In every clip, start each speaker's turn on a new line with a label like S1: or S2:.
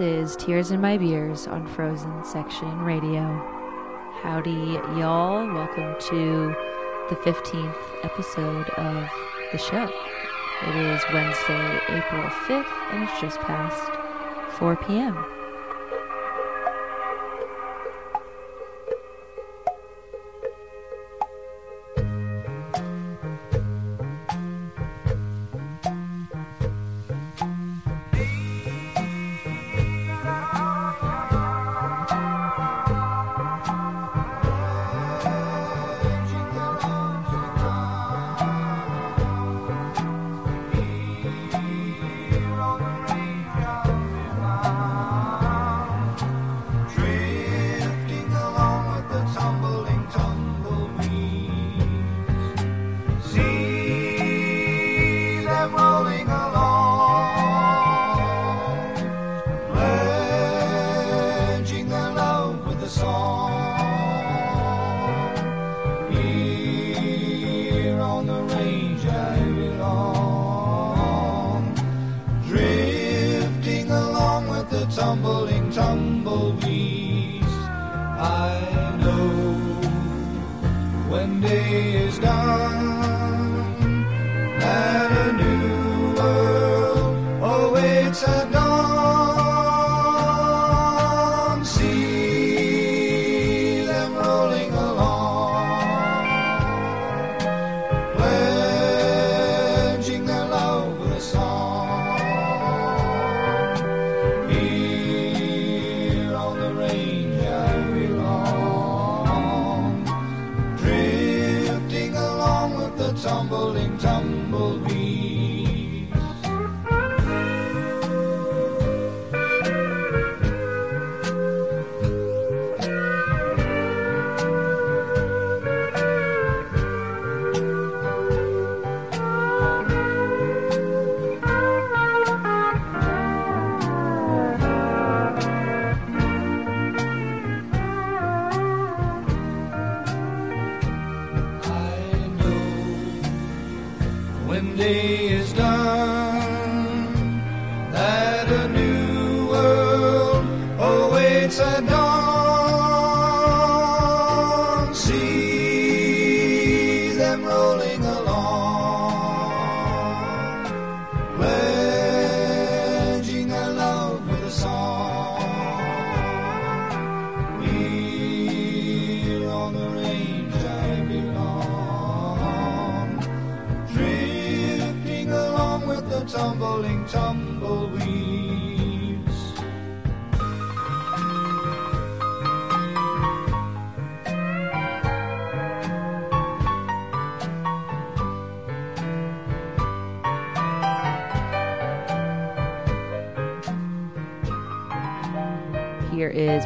S1: This is Tears in My Beers on Frozen Section Radio. Howdy, y'all. Welcome to the 15th episode of the show. It is Wednesday, April 5th, and it's just past 4 p.m.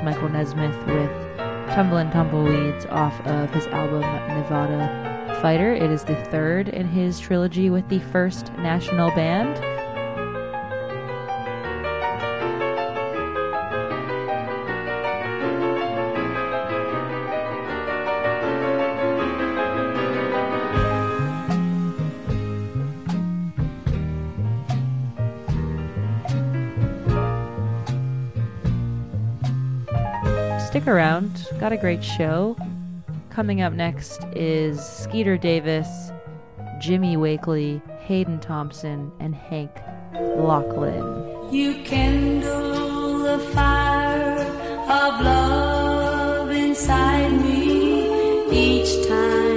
S1: Michael Nesmith with Tumblin' Tumbleweeds off of his album Nevada Fighter. It is the third in his trilogy with the First National Band. Got a great show. Coming up next is Skeeter Davis, Jimmy Wakely, Hayden Thompson, and Hank Locklin.
S2: You kindle the fire of love inside me each time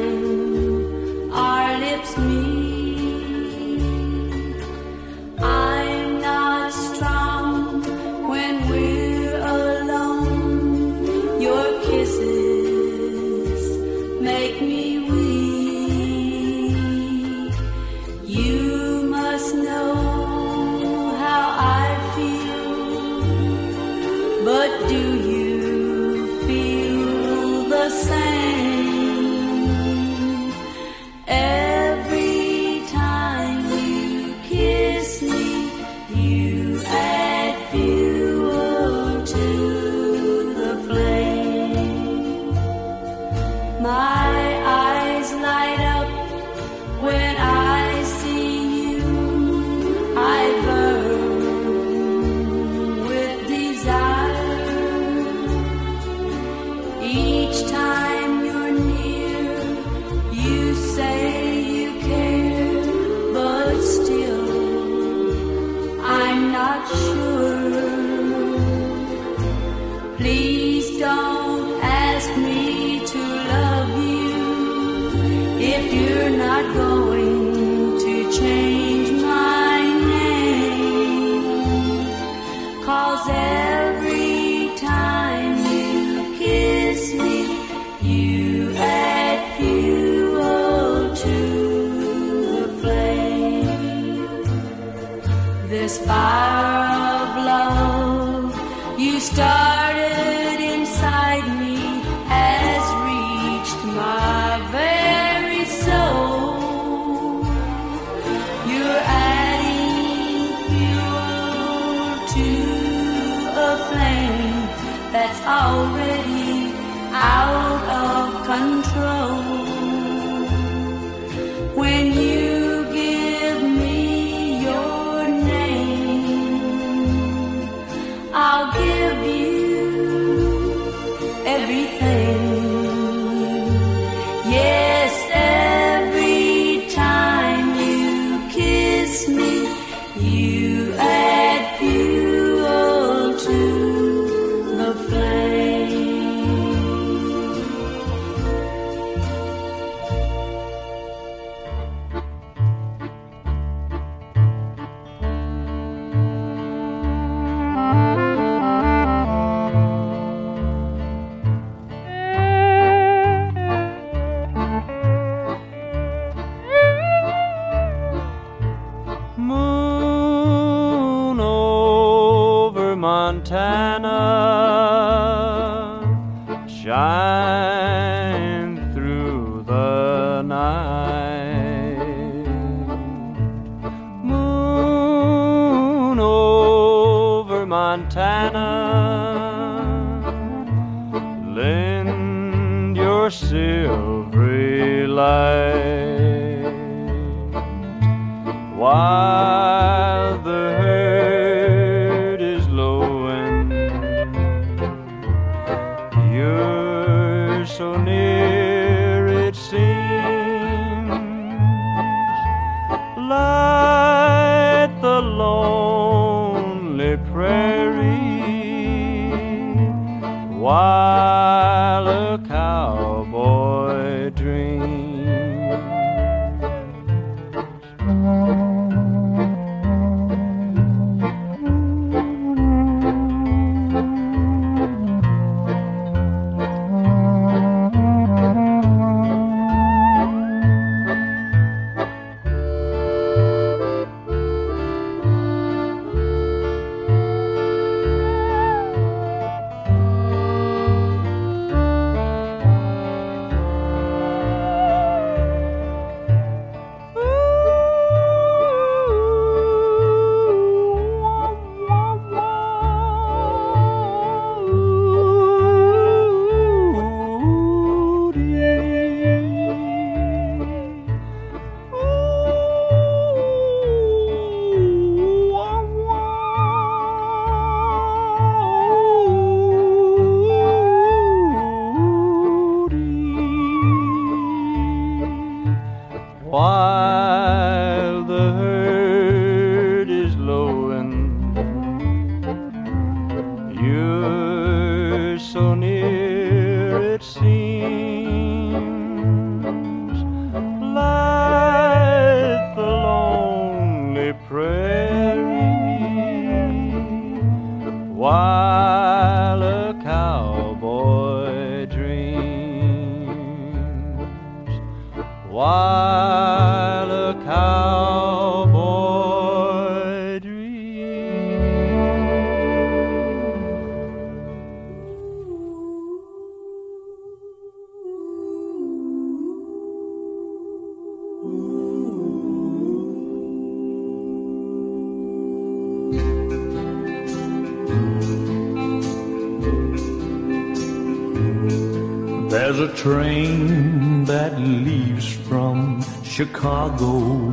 S2: Chicago.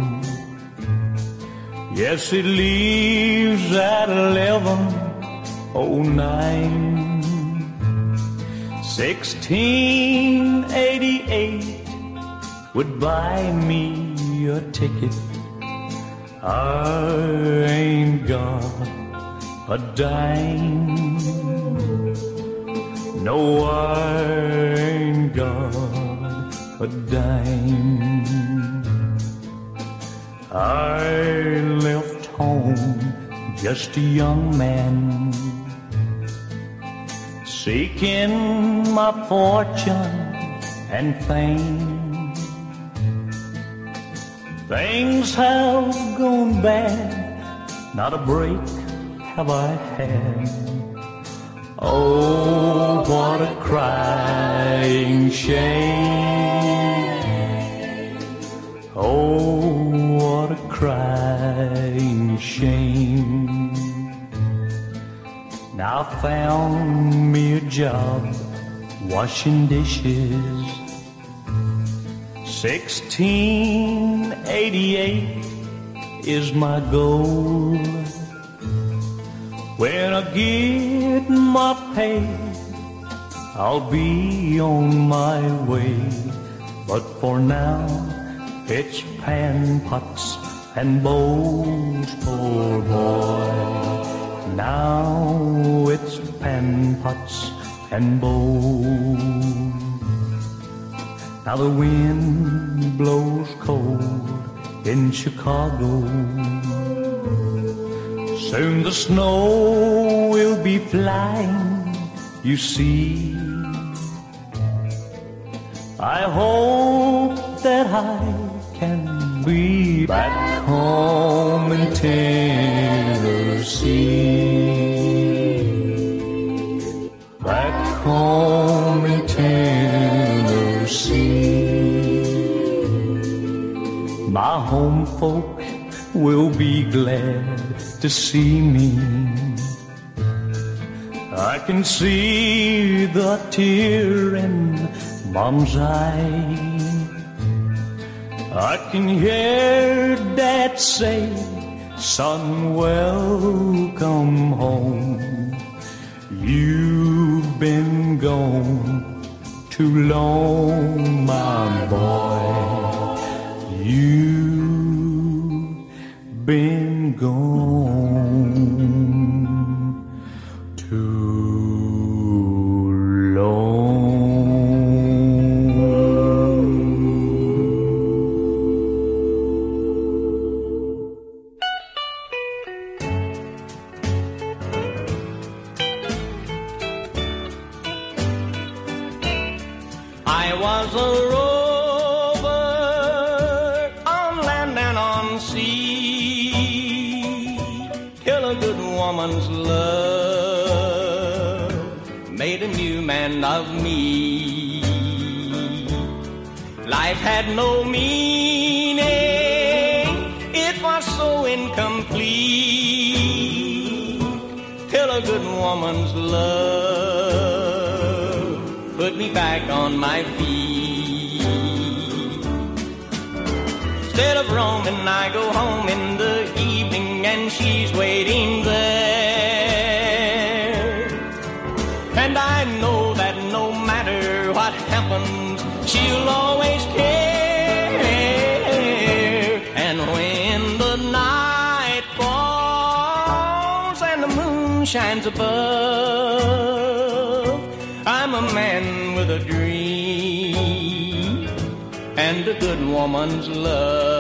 S2: Yes,
S3: it
S4: leaves at eleven oh nine. Sixteen eighty eight would buy me a ticket. I ain't got a dime. No, I ain't got a dime. I left home just a young man, seeking my fortune and fame. Things have gone bad, not a break have I had. Oh, what a crying shame. Oh, crying shame. Now I found me a job washing dishes. 1688 is my goal. When I get my pay, I'll be on my way. But for now, it's pan pots and bowls, poor boy. Now it's pan pots and bowls. Now the wind blows cold in Chicago. Soon the snow will be flying, you see. I hope that I can be back home in Tennessee. Back home in Tennessee. My home folk will be glad to see me. I can see the tear in mom's eye. Can hear dad say, son, welcome home. You've been gone too long, my boy. You've been gone had no meaning, it was so incomplete till a good woman's love put me back on my feet. Instead of roaming, I go home in the evening and she's waiting there. And I know that no matter what happens, she'll always care. Shines above, I'm a man with a dream and a good woman's love.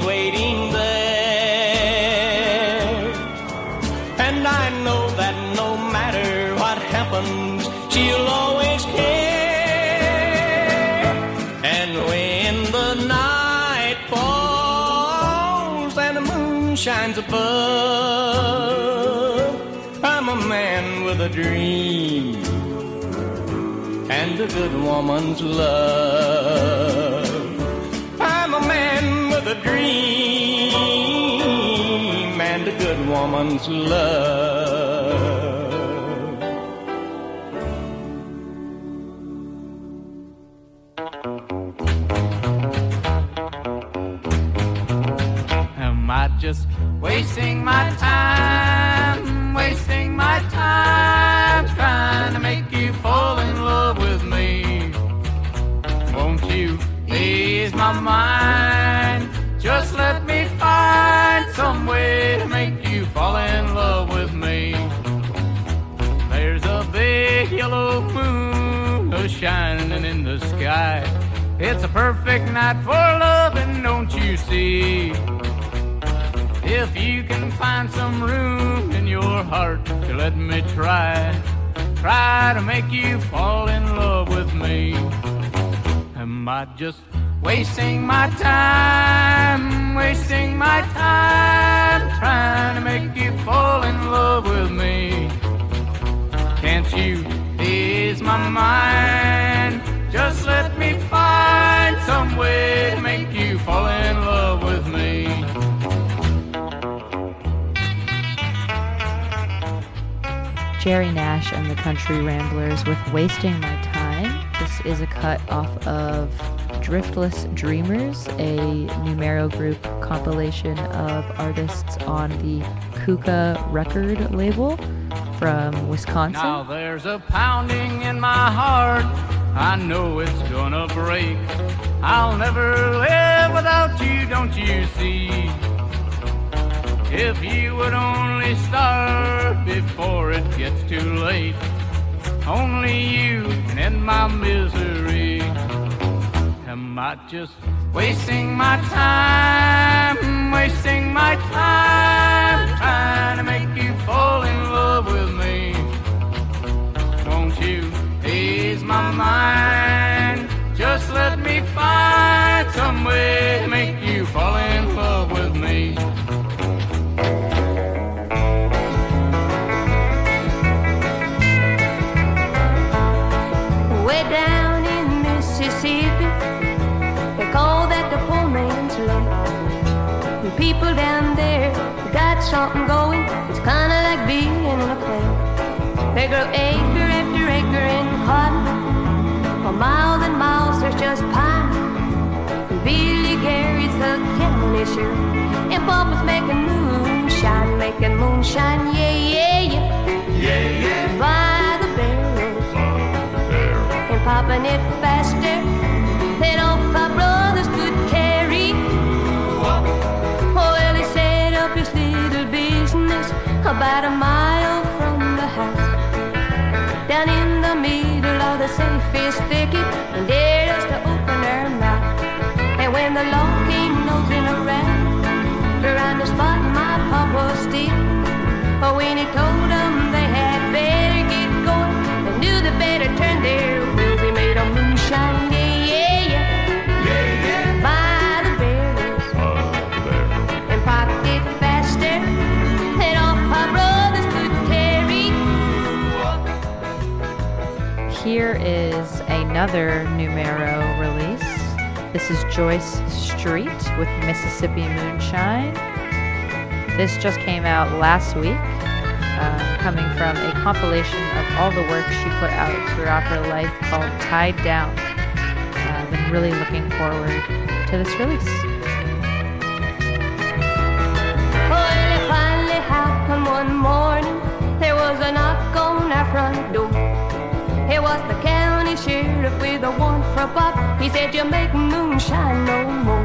S4: Waiting there. And I know that no matter what happens, she'll always care. And when the night falls and the moon shines above, I'm a man with a dream and a good woman's love dream and a good woman's love.
S5: Am I just wasting my time, wasting my time trying to make you fall in love with me? Won't you ease my mind? Yellow moon a shining in the sky. It's a perfect night for loving, don't you see? If you can find some room in your heart to let me try, try to make you fall in love with me. Am I just wasting my time, wasting my time trying to make you fall in love with me? Can't you ease my mind? Just let me find some way to make you fall in love with me.
S6: Jerry Nash and the Country Ramblers with Wasting My Time. This is a cut off of Driftless Dreamers, a numero group compilation of artists on the Cuca record label from Wisconsin.
S5: Now there's a pounding in my heart. I know it's gonna break. I'll never live without you, don't you see? If you would only start before it gets too late, only you can end my misery. Am I just wasting my time, wasting my time, trying to make you fall in love with me? Won't you ease my mind? Just let me find some way to make you fall in love with me.
S7: Way down in Mississippi, something going. It's kind of like being in a play. They grow acre after acre in cotton. For miles and miles, there's just pine. And Billy Gary's the county sheriff. And Papa's making moonshine, making moonshine, yeah, yeah, yeah. Yeah, yeah. By the barrels and popping it faster about a mile from the house, down in the middle of the safest thicket, and dared us to open our mouth. And when the law came nosing around, around the spot my pop was still. But when he told them
S6: Here is another numero release. This is Joyce Street with Mississippi Moonshine. This just came out last week, uh, coming from a compilation of all the work she put out throughout her life called Tied Down. Uh, I've been really looking forward to this release.
S7: Well, it finally happened one morning. There was a knock on our front door. It was the county sheriff with a warrant for Bob. He said, You make moonshine no more.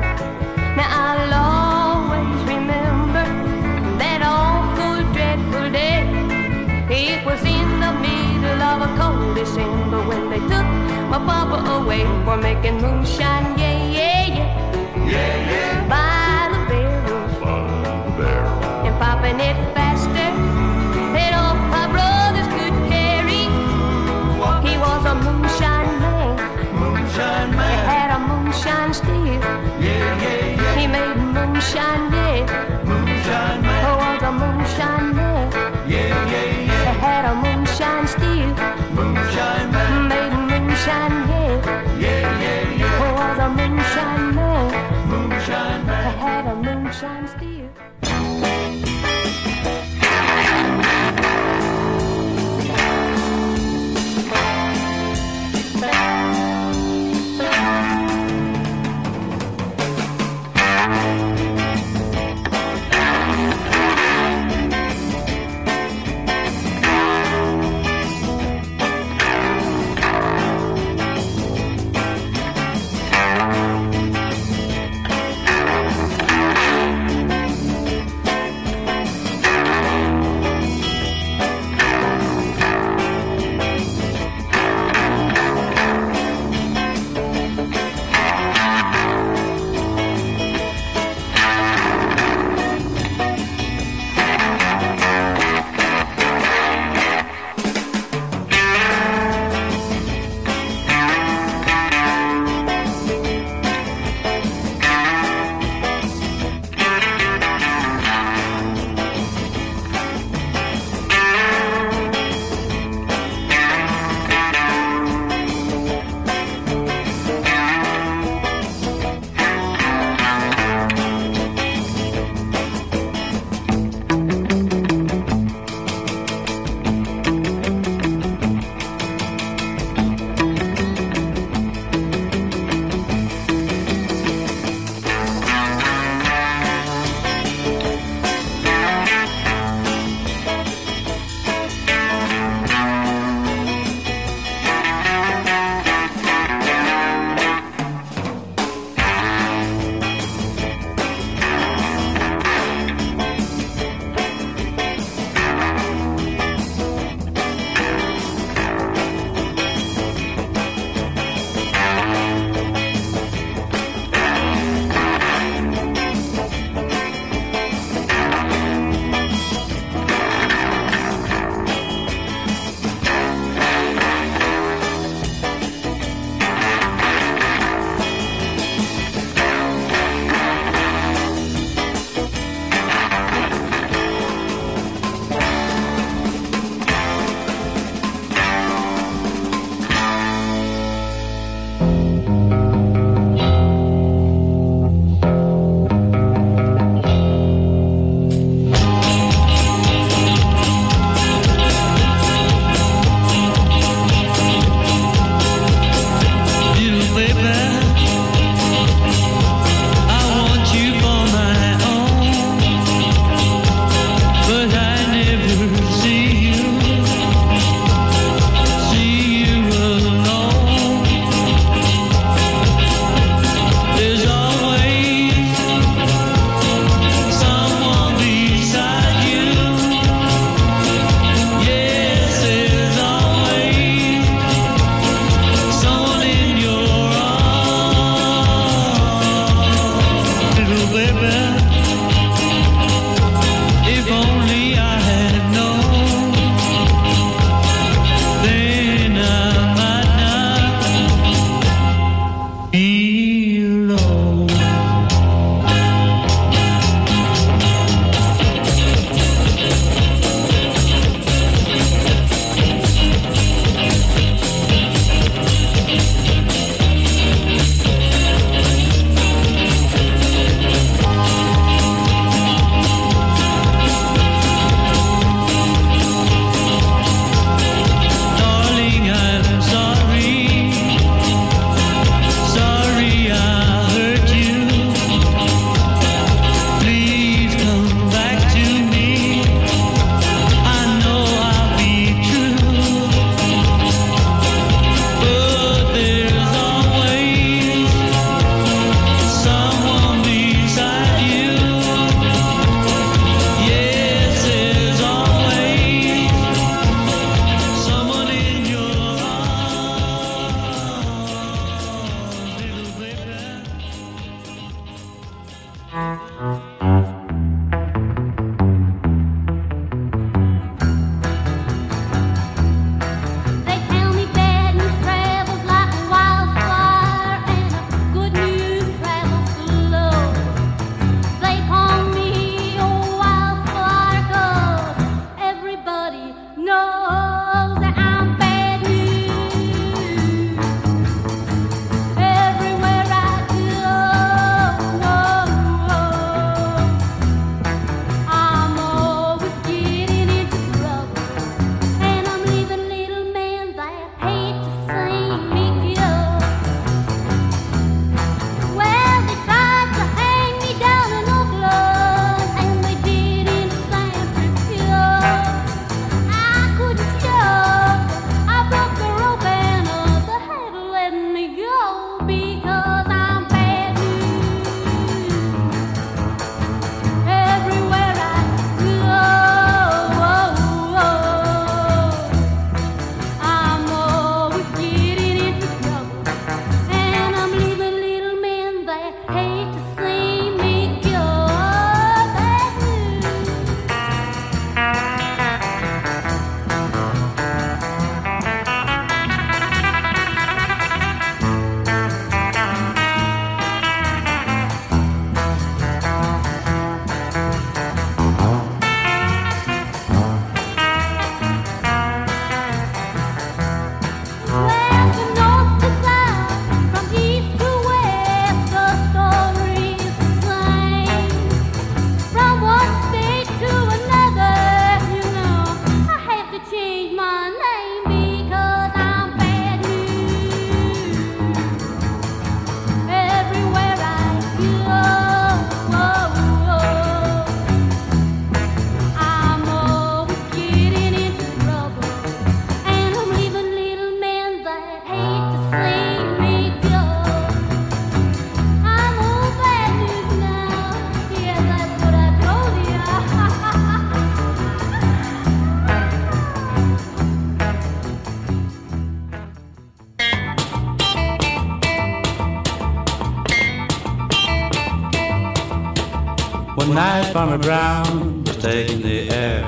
S8: Farmer Brown was taking the air,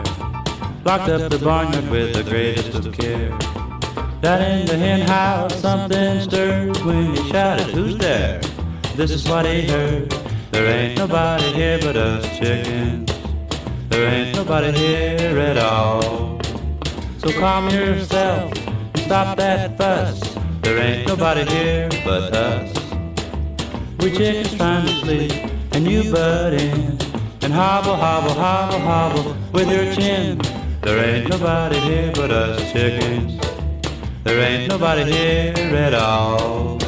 S8: locked up the barnyard with the greatest of care. Down in the hen house something stirred when he shouted, Who's there? This is what he heard. There ain't nobody here but us chickens. There ain't nobody here at all. So calm yourself and stop that fuss. There ain't nobody here but us. We chickens trying to sleep and you butt in and hobble, hobble, hobble, hobble with your chin. There ain't nobody here but us chickens. There ain't nobody here at all.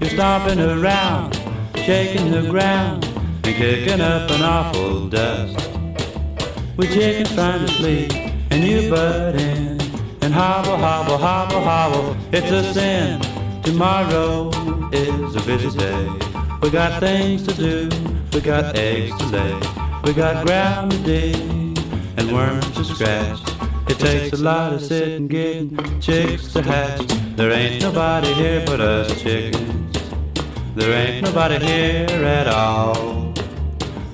S8: You're stomping around, shaking the ground, and kicking up an awful dust. We chickens trying to sleep, and you butt in, and hobble, hobble, hobble, hobble. It's a sin. Tomorrow is a busy day. We got things to do, we got eggs to lay, we got ground to dig, and worms to scratch. It takes a lot of sitting, getting chicks to hatch. There ain't nobody here but us chickens. There ain't nobody here at all.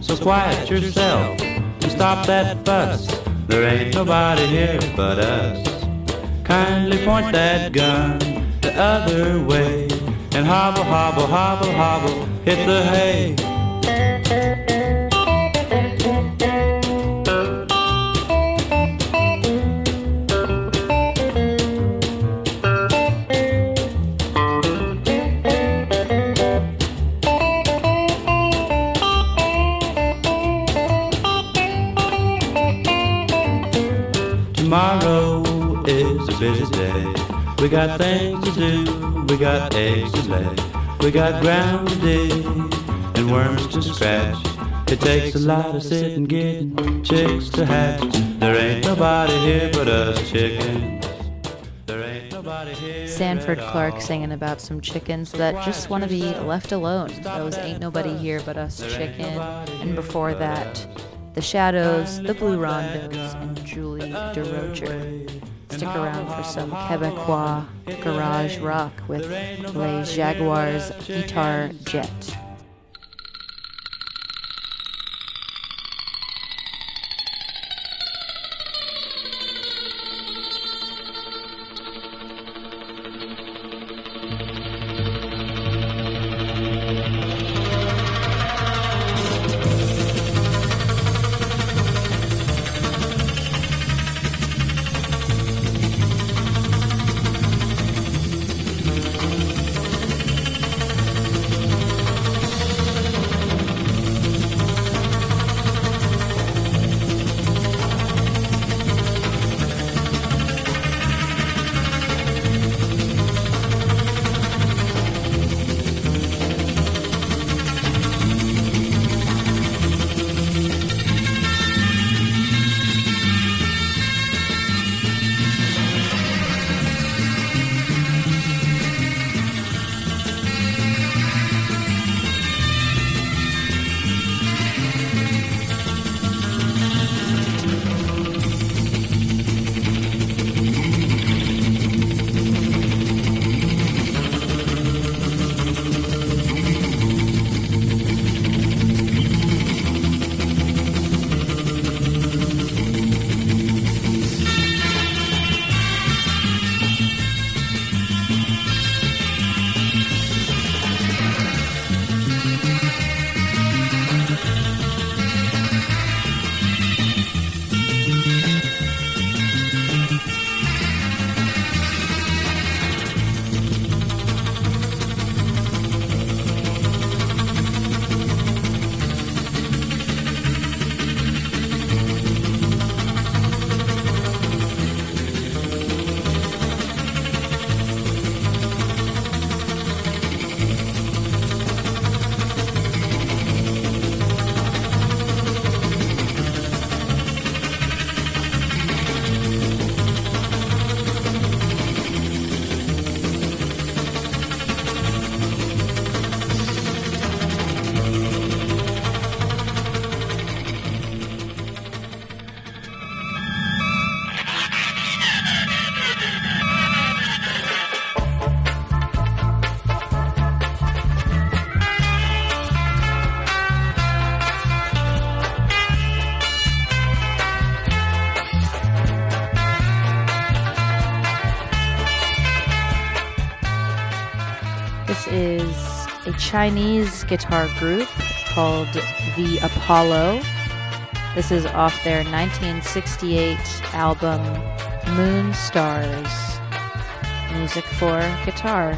S8: So quiet yourself and stop that fuss. There ain't nobody here but us. Kindly point that gun the other way and hobble, hobble, hobble, hobble, hit the hay. We got things to do, we got eggs to lay, we got ground to dig, and worms to scratch. It takes a lot of sitting, getting chicks to hatch. There ain't nobody here but us chickens. There ain't nobody here.
S6: Sanford Clark singing about some chickens that just want to be left alone. Those ain't nobody here but us chicken. And before that, The Shadows, The Blue Rondos, and Julie DeRocher. Stick around for some Quebecois garage rock with Les Jaguars Guitar Jet. A Chinese guitar group called The Apollo. This is off their 1968 album Moon Stars. Music for guitar.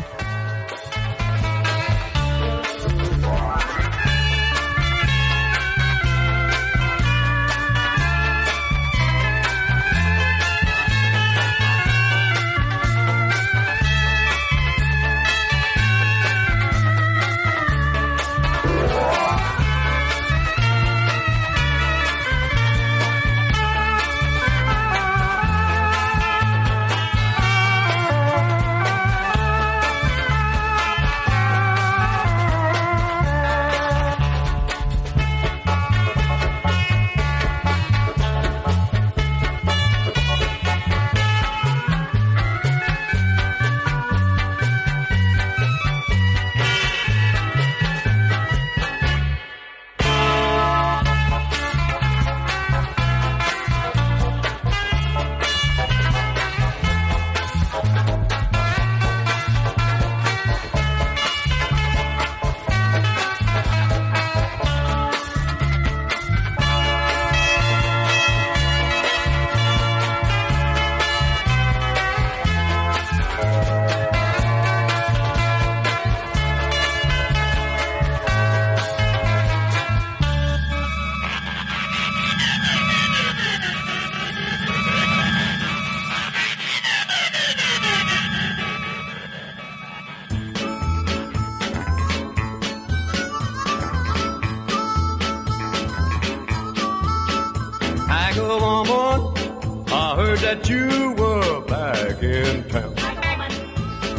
S9: That you were back in town.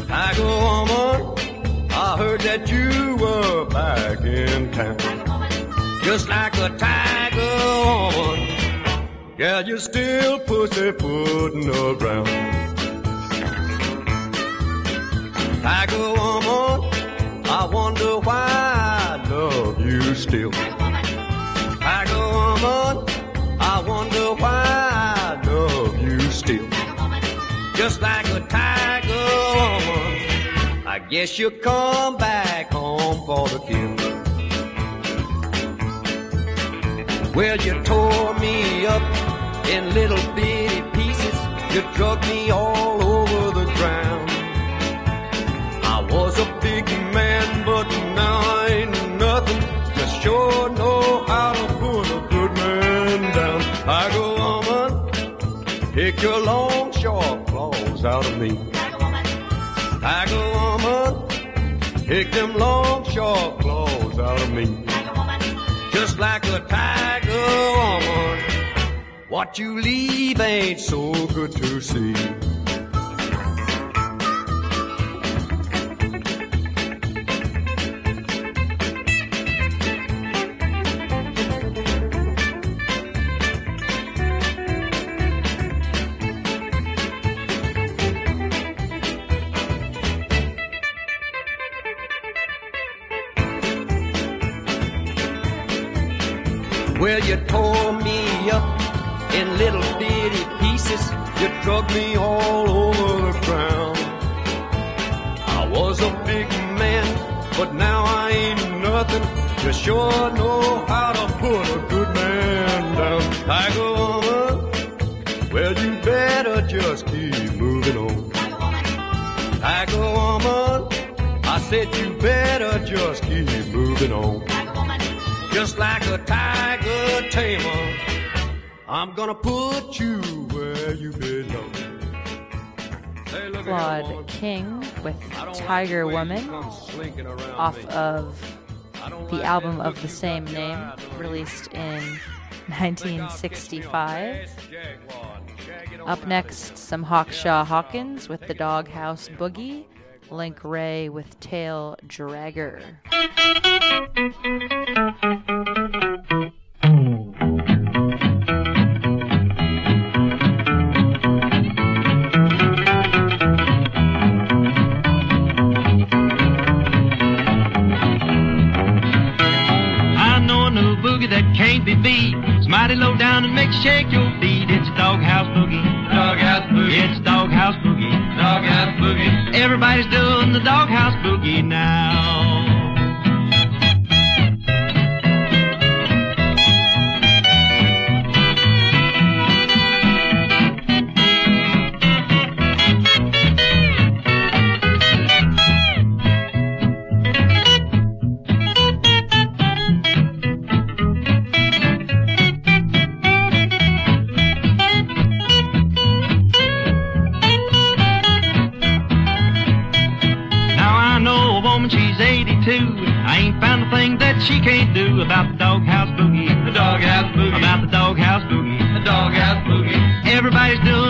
S9: Tiger woman, I heard that you were back in town. Just like a tiger woman, yeah, you still pussyfooting around. Guess you'll come back home for the kill. Well, you tore me up in little bitty pieces. You drug me all over the ground. I was a big man, but now I ain't nothing. Just sure know how to put a good man down. I go, woman, take your long, sharp claws out of me. Tiger woman, take them long, sharp claws out of me. Just like a tiger woman, what you leave ain't so good to see. Well, you tore me up in little bitty pieces. You drug me all over the ground. I was a big man, but now I ain't nothing. You sure know how to put a good man down. Tiger woman, well, you better just keep moving on. Tiger woman, I said you better just keep moving on. Just like a tiger tamer, I'm gonna put you where you belong. Hey.
S6: Claude King with Tiger
S9: the way you
S6: Woman
S9: come slinking around
S6: off
S9: me.
S6: of the
S9: like
S6: album of the same
S9: got in your
S6: name,
S9: eye, don't you?
S6: released in
S9: Think I'll get me on
S6: 1965.
S9: fast Jaguar, shag it on
S6: Up next, some Hawkshaw Hawkins with the Doghouse Boogie, Link Wray with Tail Dragger.
S10: I know a new boogie that can't be beat. It's mighty low down and makes you shake your feet. It's doghouse boogie. Doghouse boogie. It's doghouse boogie. Doghouse boogie. Everybody's doing the doghouse boogie now. 82. I ain't found a thing that she can't do about the doghouse boogie. The doghouse boogie. About the doghouse boogie. The doghouse boogie. Everybody's doing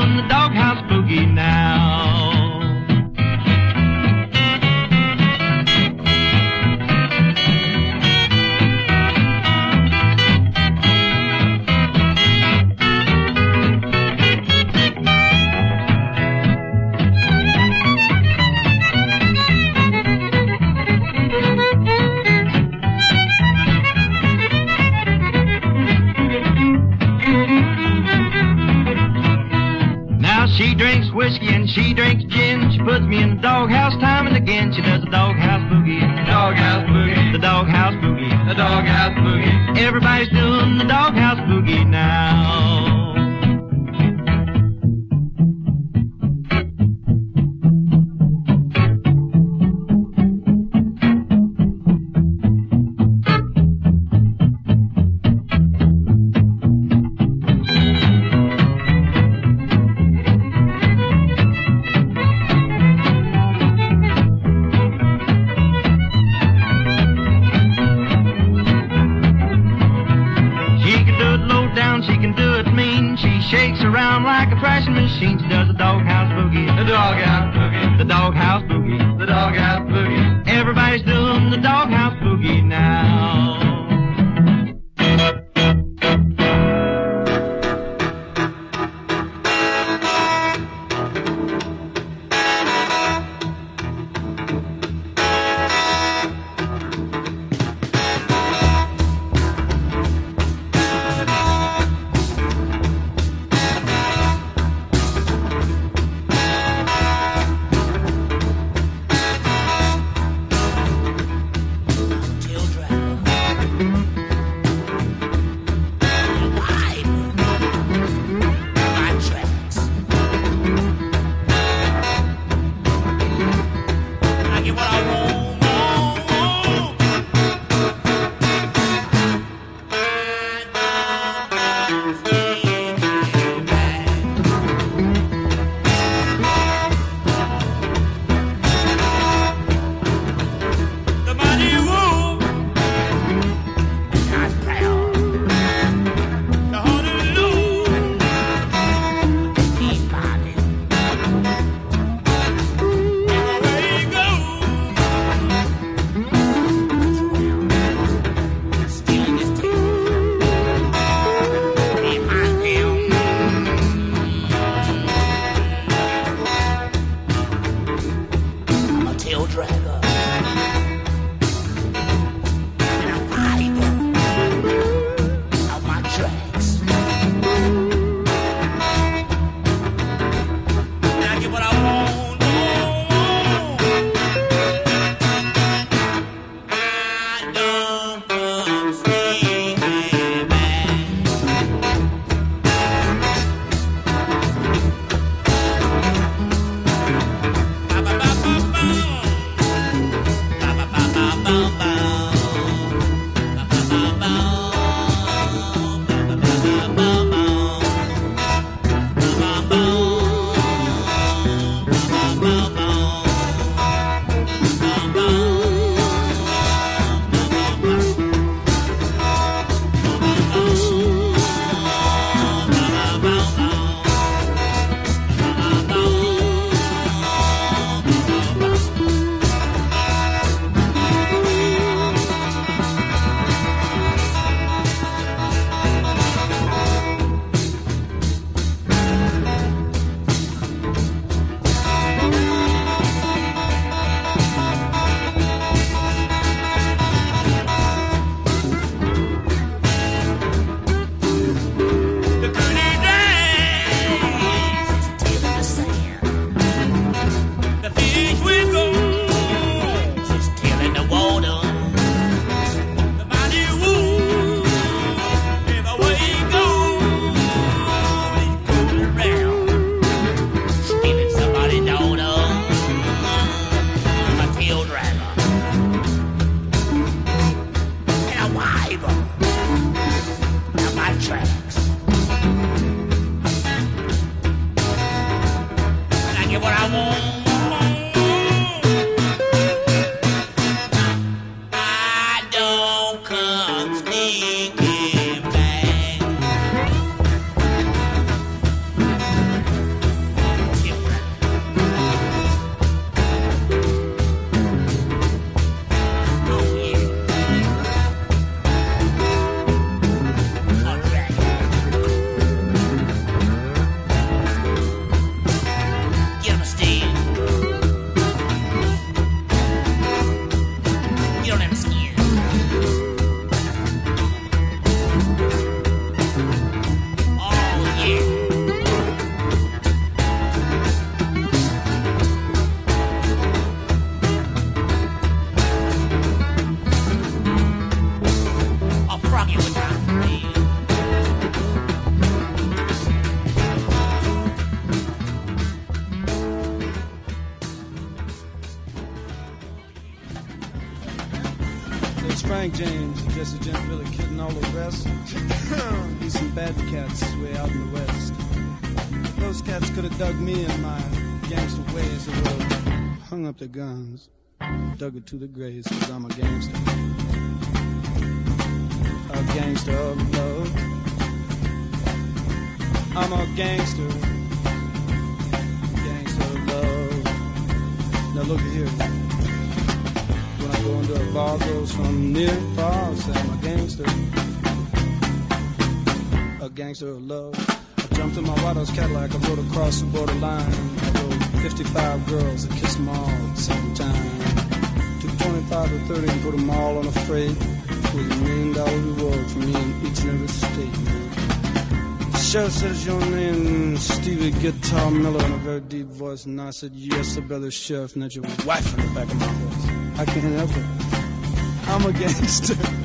S11: samba. burger to the graves, cause I'm a gangster. A gangster of love. I'm a gangster. Gangster of love. Now look at here. When I go into a bar, goes from near and far, say I'm a gangster. A gangster of love. I jumped in my Watto's Cadillac, I rode across the borderline. I rode 55 girls and kissed them all. way. With a million dollar reward for me in each and every state, your name, Stevie Guitar Miller, in a very deep voice, and I said, Yes, I bet Sheriff, and that's your wife in the back of my horse. I can't help it. I'm a gangster.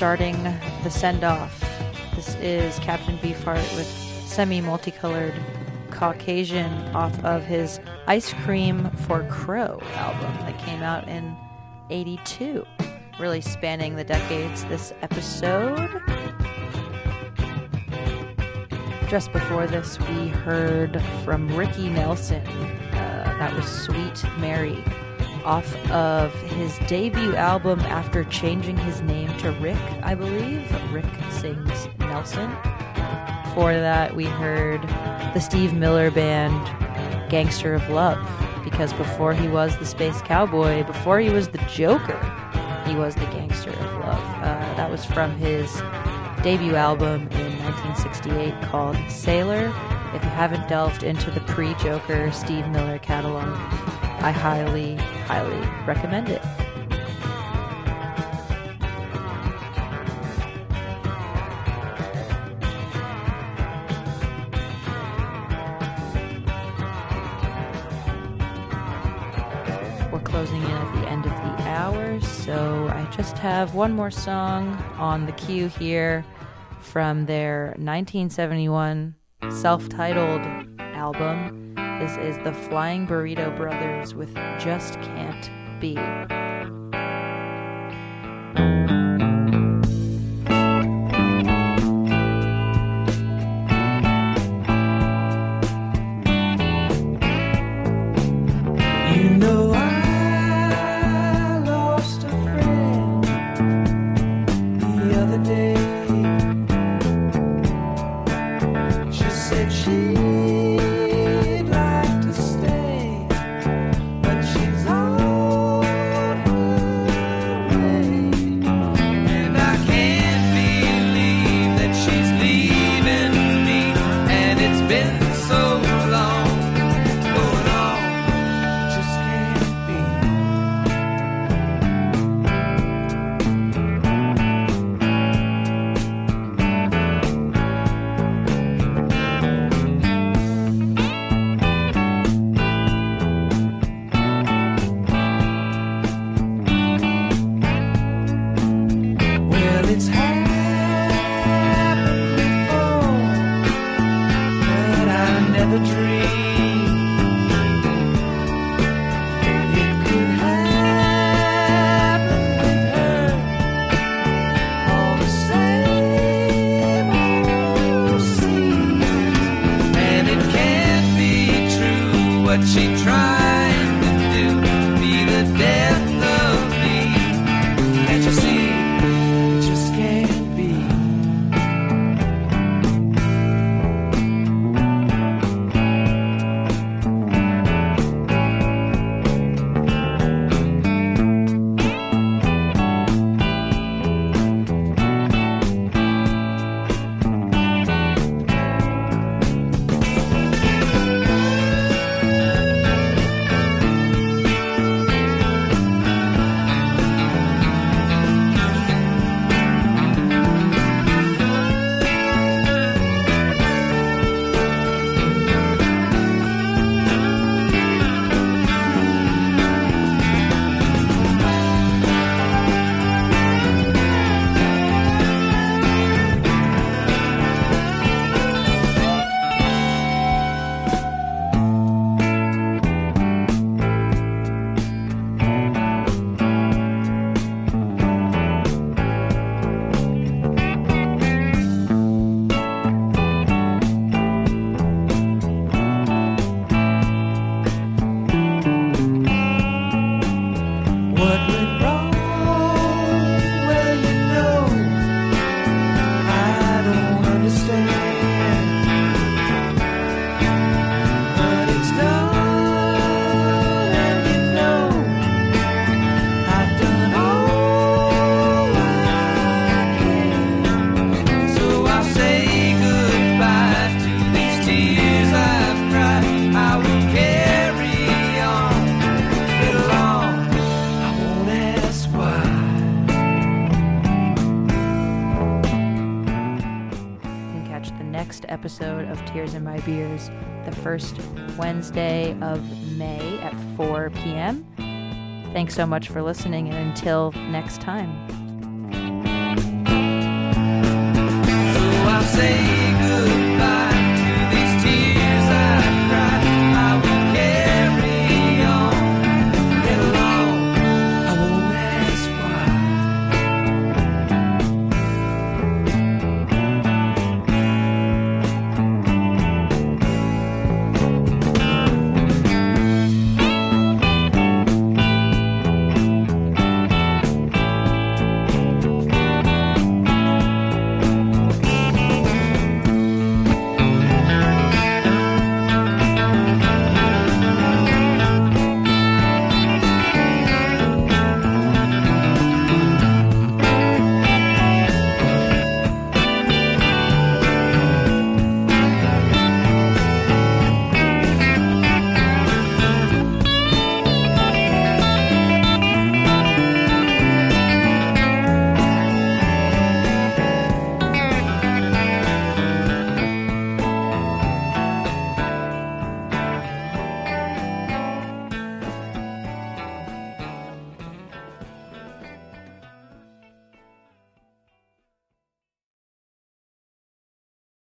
S6: Starting the send off. This is Captain Beefheart with semi multicolored Caucasian off of his Ice Cream for Crow album that came out in 82. Really spanning the decades this episode. Just before this, we heard from Ricky Nelson. Uh, that was Sweet Mary off of his debut album after changing his name to Rick, I believe. Rick Sings Nelson. Before that, we heard the Steve Miller Band Gangster of Love because before he was the Space Cowboy, before he was the Joker, he was the Gangster of Love. Uh, that was from his debut album in 1968 called Sailor. If you haven't delved into the pre Joker Steve Miller catalog, I highly, highly recommend it. We're closing in at the end of the hour, so I just have one more song on the queue here from their 1971 self titled album. This is the Flying Burrito Brothers with Just Can't Be.
S12: Day of
S6: May at 4 p.m. Thanks so much for listening, and until next time.
S1: So